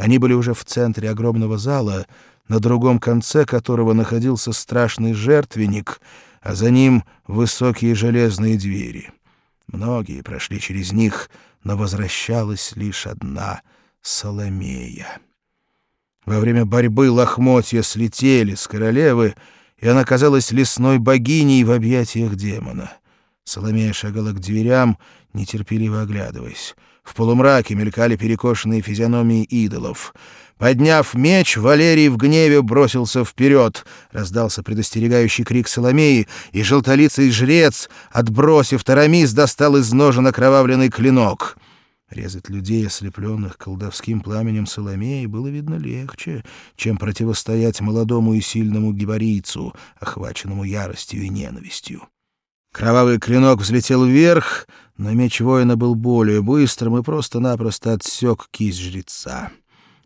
Они были уже в центре огромного зала, на другом конце которого находился страшный жертвенник, а за ним высокие железные двери. Многие прошли через них, но возвращалась лишь одна Соломея. Во время борьбы лохмотья слетели с королевы, и она казалась лесной богиней в объятиях демона. Соломея шагала к дверям, нетерпеливо оглядываясь. В полумраке мелькали перекошенные физиономии идолов. Подняв меч, Валерий в гневе бросился вперед. Раздался предостерегающий крик Соломеи, и желтолицый жрец, отбросив тарамис, достал из ножен окровавленный клинок. Резать людей, ослепленных колдовским пламенем Соломеи, было, видно, легче, чем противостоять молодому и сильному гибарийцу, охваченному яростью и ненавистью. Кровавый клинок взлетел вверх, но меч воина был более быстрым и просто-напросто отсек кисть жреца.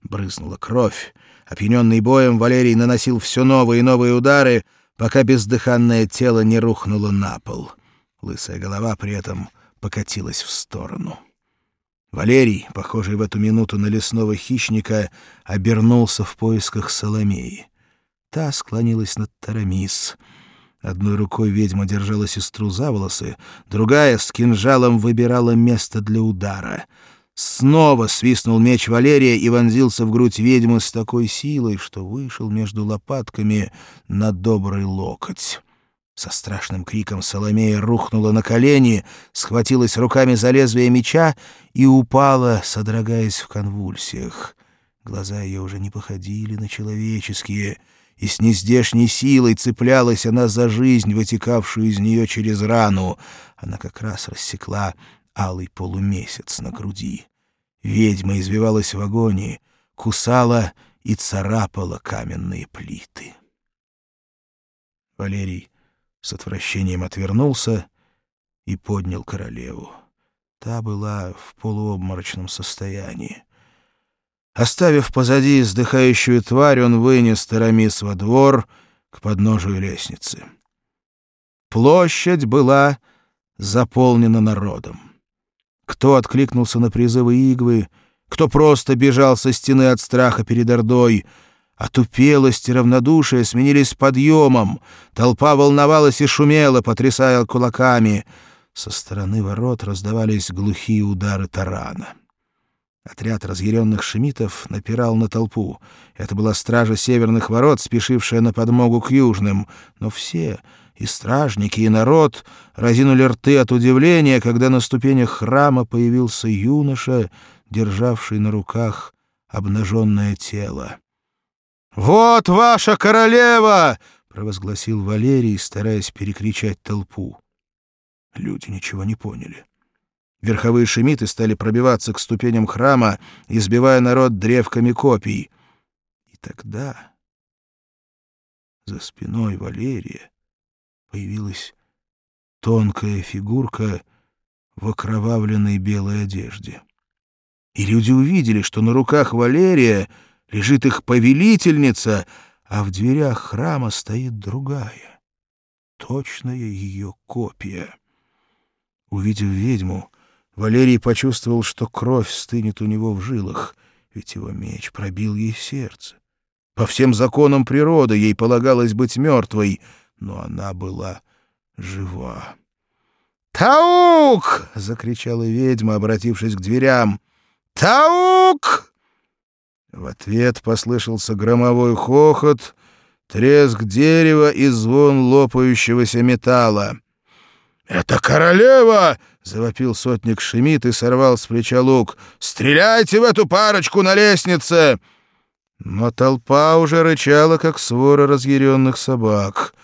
Брызнула кровь. Опьяненный боем, Валерий наносил все новые и новые удары, пока бездыханное тело не рухнуло на пол. Лысая голова при этом покатилась в сторону. Валерий, похожий в эту минуту на лесного хищника, обернулся в поисках Соломеи. Та склонилась над Тарамис — Одной рукой ведьма держала сестру за волосы, другая с кинжалом выбирала место для удара. Снова свистнул меч Валерия и вонзился в грудь ведьмы с такой силой, что вышел между лопатками на добрый локоть. Со страшным криком Соломея рухнула на колени, схватилась руками за лезвие меча и упала, содрогаясь в конвульсиях. Глаза ее уже не походили на человеческие — и с нездешней силой цеплялась она за жизнь, вытекавшую из нее через рану. Она как раз рассекла алый полумесяц на груди. Ведьма извивалась в агонии, кусала и царапала каменные плиты. Валерий с отвращением отвернулся и поднял королеву. Та была в полуобморочном состоянии. Оставив позади издыхающую тварь, он вынес Тарамис во двор к подножию лестницы. Площадь была заполнена народом. Кто откликнулся на призывы Игвы, кто просто бежал со стены от страха перед Ордой, Отупелость и равнодушие сменились подъемом, толпа волновалась и шумела, потрясая кулаками. Со стороны ворот раздавались глухие удары тарана. Отряд разъяренных шемитов напирал на толпу. Это была стража северных ворот, спешившая на подмогу к южным. Но все, и стражники, и народ, разинули рты от удивления, когда на ступенях храма появился юноша, державший на руках обнаженное тело. «Вот ваша королева!» — провозгласил Валерий, стараясь перекричать толпу. Люди ничего не поняли. Верховые шемиты стали пробиваться к ступеням храма, избивая народ древками копий. И тогда за спиной Валерия появилась тонкая фигурка в окровавленной белой одежде. И люди увидели, что на руках Валерия лежит их повелительница, а в дверях храма стоит другая, точная ее копия. Увидев ведьму, Валерий почувствовал, что кровь стынет у него в жилах, ведь его меч пробил ей сердце. По всем законам природы ей полагалось быть мертвой, но она была жива. «Таук!» — закричала ведьма, обратившись к дверям. «Таук!» В ответ послышался громовой хохот, треск дерева и звон лопающегося металла. «Это королева!» — завопил сотник Шемит и сорвал с плеча лук. «Стреляйте в эту парочку на лестнице!» Но толпа уже рычала, как свора разъяренных собак.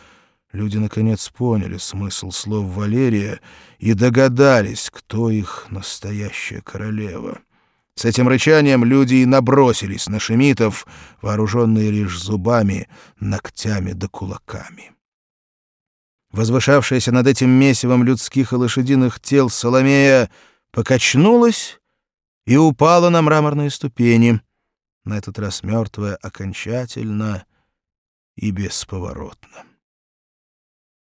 Люди, наконец, поняли смысл слов Валерия и догадались, кто их настоящая королева. С этим рычанием люди и набросились на шемитов, вооруженные лишь зубами, ногтями да кулаками. Возвышавшаяся над этим месивом людских и лошадиных тел Соломея покачнулась и упала на мраморные ступени, на этот раз мертвая окончательно и бесповоротно.